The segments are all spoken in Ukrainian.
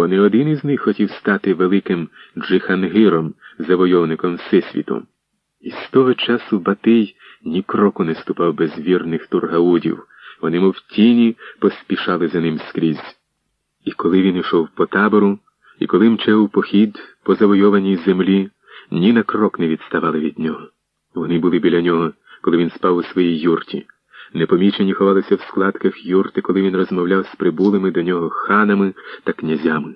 бо не один із них хотів стати великим Джихангиром, завойовником Всесвіту. І з того часу Батий ні кроку не ступав без вірних тургаудів, вони, мов тіні, поспішали за ним скрізь. І коли він йшов по табору, і коли мчав похід по завойованій землі, ні на крок не відставали від нього. Вони були біля нього, коли він спав у своїй юрті. Непомічені ховалися в складках юрти, коли він розмовляв з прибулими до нього ханами та князями.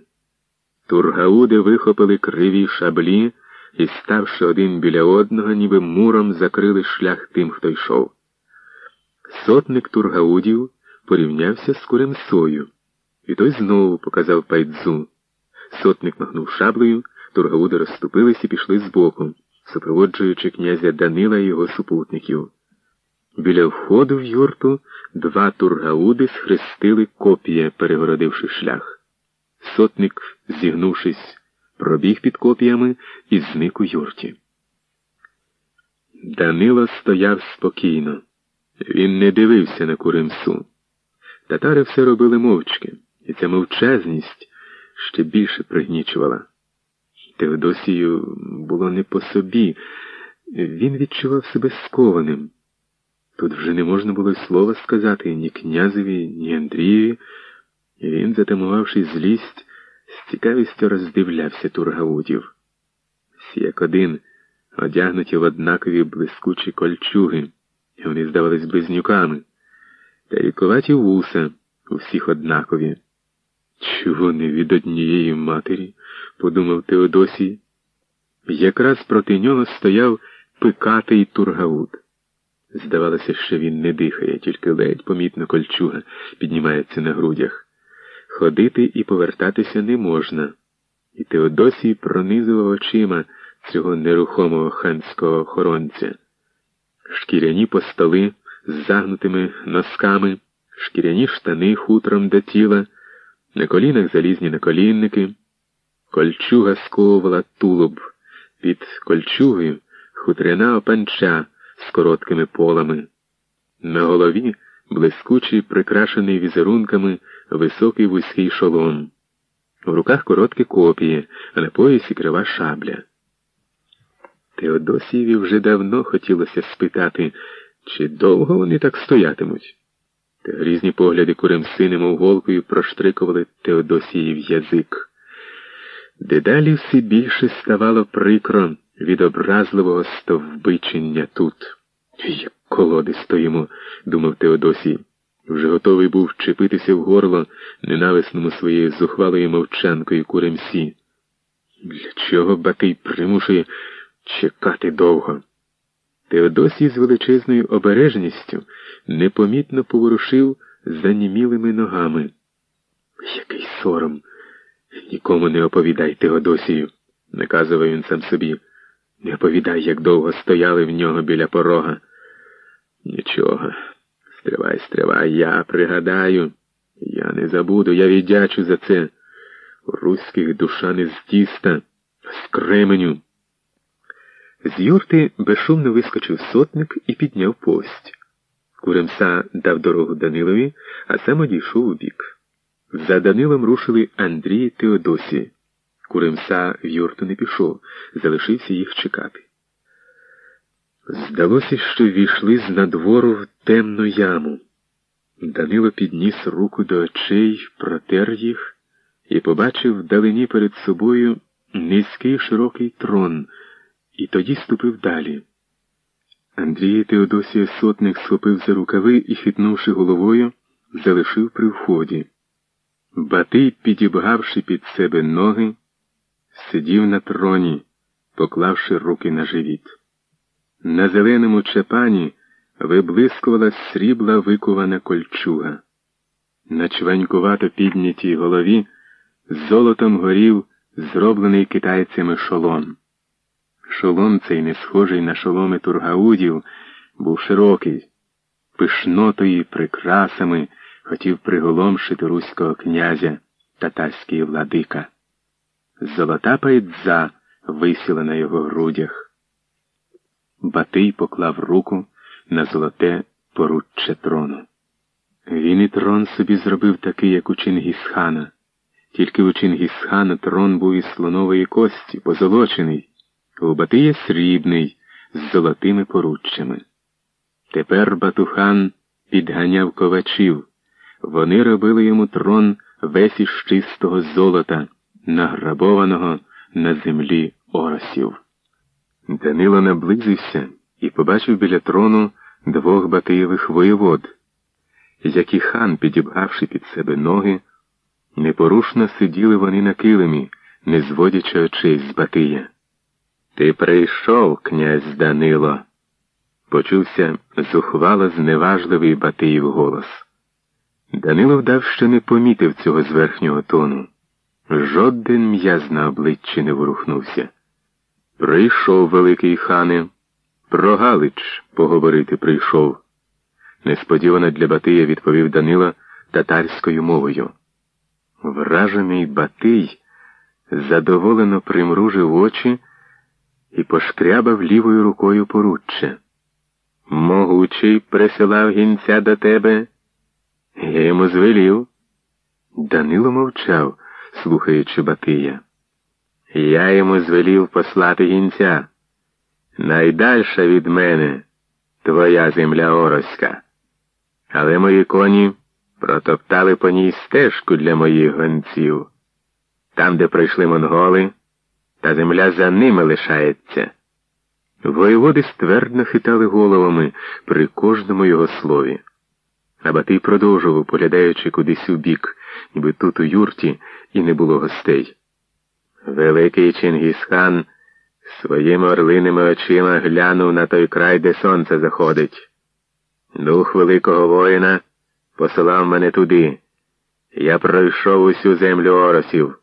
Тургауди вихопили криві шаблі і, ставши один біля одного, ніби муром закрили шлях тим, хто йшов. Сотник тургаудів порівнявся з Куремсою, і той знову показав пайдзу. Сотник махнув шаблею, тургауди розступились і пішли збоку, супроводжуючи князя Данила і його супутників. Біля входу в юрту два тургауди схрестили копія, перегородивши шлях. Сотник, зігнувшись, пробіг під копіями і зник у юрті. Данило стояв спокійно. Він не дивився на Куримсу. Татари все робили мовчки, і ця мовчазність ще більше пригнічувала. Теодосію було не по собі, він відчував себе скованим. Тут вже не можна було слова сказати ні князеві, ні Андрієві, і він, затамувавши злість, з цікавістю роздивлявся тургаудів. Всі як один, одягнуті в однакові блискучі кольчуги, і вони здавались близнюками, та й коваті вуса у всіх однакові. Чого не від однієї матері, подумав Теодосій. Якраз проти нього стояв пикатий тургауд. Здавалося, що він не дихає, тільки ледь помітно кольчуга піднімається на грудях. Ходити і повертатися не можна. І Теодосій пронизував очима цього нерухомого ханського охоронця. Шкіряні постоли з загнутими носками, шкіряні штани хутром до тіла, на колінах залізні наколінники, кольчуга сковувала тулуб, під кольчугою хутряна опанча з короткими полами. На голові блискучий, прикрашений візерунками високий вузький шолом. В руках короткі копії, а на поясі крива шабля. Теодосієві вже давно хотілося спитати, чи довго вони так стоятимуть. Та грізні погляди куремси, немов голкою проштрикували Теодосіїв язик. Дедалі все більше ставало прикро від образливого стовбичення тут. Як колоди стоїмо, думав Теодосій. Вже готовий був вчепитися в горло ненависному своєю зухвалою мовчанкою куремсі. Для чого Батий примушує чекати довго? Теодосій з величезною обережністю непомітно поворушив занімілими ногами. Який сором! Нікому не оповідай Теодосію, наказував він сам собі. Не оповідай, як довго стояли в нього біля порога. Нічого. Стривай, стривай, я пригадаю. Я не забуду, я віддячу за це. У руських душа не з тіста, з кременю. З юрти безшумно вискочив сотник і підняв пость. Куремса дав дорогу Данилові, а сам одійшов у бік. За Данилом рушили Андрій і Теодосі. Куремса в юрту не пішов, залишився їх чекати. Здалося, що війшли з надвору в темну яму. Данило підніс руку до очей, протер їх і побачив вдалині перед собою низький широкий трон, і тоді ступив далі. Андрій Теодосія сотник схопив за рукави і, хитнувши головою, залишив при вході. Батий, підібгавши під себе ноги, сидів на троні, поклавши руки на живіт. На зеленому чепані виблискувала срібла викувана кольчуга. На чванькувато піднятій голові золотом горів зроблений китайцями шолом. Шолом цей, не схожий на шоломи тургаудів, був широкий, пишнотою прикрасами хотів приголомшити руського князя татарський владика. Золота пайдза висіла на його грудях. Батий поклав руку на золоте поруччя трону. Він і трон собі зробив такий, як у Чингісхана, Тільки у Чингісхана трон був із слонової кості, позолочений, у Батия срібний, з золотими поруччями. Тепер Батухан підганяв ковачів. Вони робили йому трон весь із чистого золота, награбованого на землі оросів. Данило наблизився і побачив біля трону двох Батиєвих воєвод, які хан, підібгавши під себе ноги, непорушно сиділи вони на килимі, не зводячи очей з Батия. Ти прийшов, князь Данило, почувся зухвало зневажливий Батиїв голос. Данило вдав, що не помітив цього зверхнього тону. Жоден м'яз на обличчі не ворухнувся. Прийшов великий хане, про Галич поговорити прийшов. Несподівано для Батия відповів Данила татарською мовою. Вражений Батий задоволено примружив очі і пошкрябав лівою рукою поруччя. Могучий присилав гінця до тебе. Я йому звелів. Данило мовчав, слухаючи Батия. Я йому звелів послати гінця. Найдальша від мене твоя земля Ороська. Але мої коні протоптали по ній стежку для моїх гонців. Там, де пройшли монголи, та земля за ними лишається. Воєводи ствердно хитали головами при кожному його слові. А Батий продовжував, поглядаючи кудись у бік, ніби тут у юрті і не було гостей. Великий Чингісхан своїми орлиними очима глянув на той край, де сонце заходить. Дух великого воїна посилав мене туди. Я пройшов усю землю оросів.